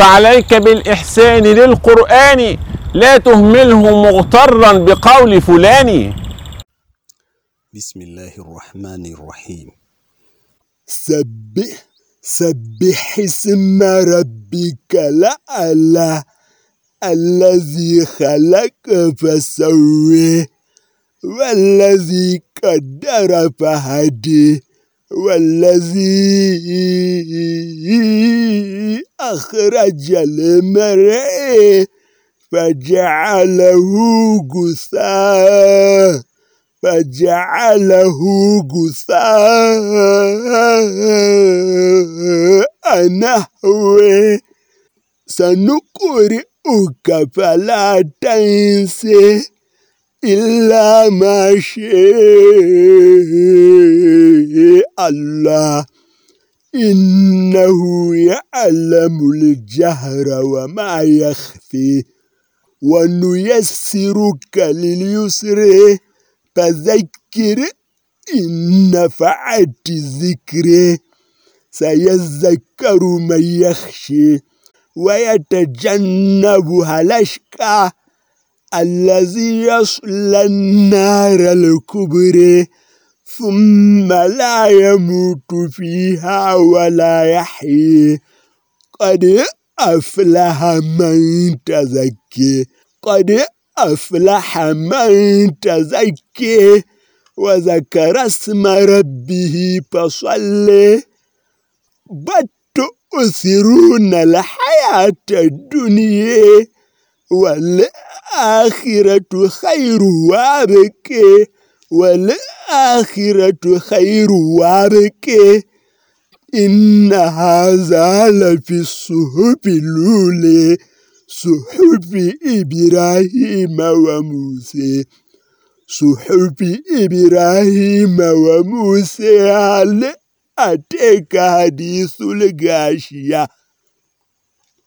فعليك بالإحسان للقرآن لا تهمله مغترا بقول فلان. بسم الله الرحمن الرحيم. سبح سبح اسم ربك الأعلى الذي خلق فسوي والذي قدر فهدي والذي أخرج المرء فجعله غثاء فجعله غثاء نحوه. سنقرئك فلا تنسى إلا ما شاء الله. إنه يعلم الجهر وما يخفي ونيسرك لليسر. فذكر إن نفعت الذكر. سيذكر من يخشي ويتجنبها الأشقى. الذي يصلى النار الكبرى. ثم لا يموت فيها ولا يحيي. قد أفلح من تزكي. قد أفلح من تزكي. وذكر اسم ربه فصلي. بل تؤثرون الحياة الدنيا. والآخرة خير وابكي. والآخرة خير وابكي إن هذا لفي الصحف الأولى صحف إبراهيم وموسى صحف إبراهيم وموسى هل أتيك حديث الغاشية